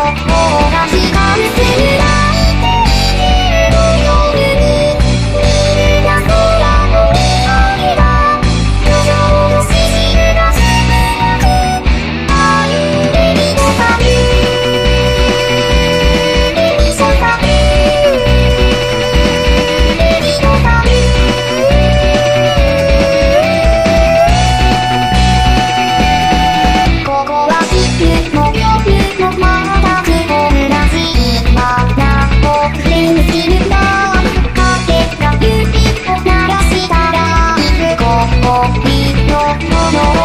Oh,「ならしたらいここみのもの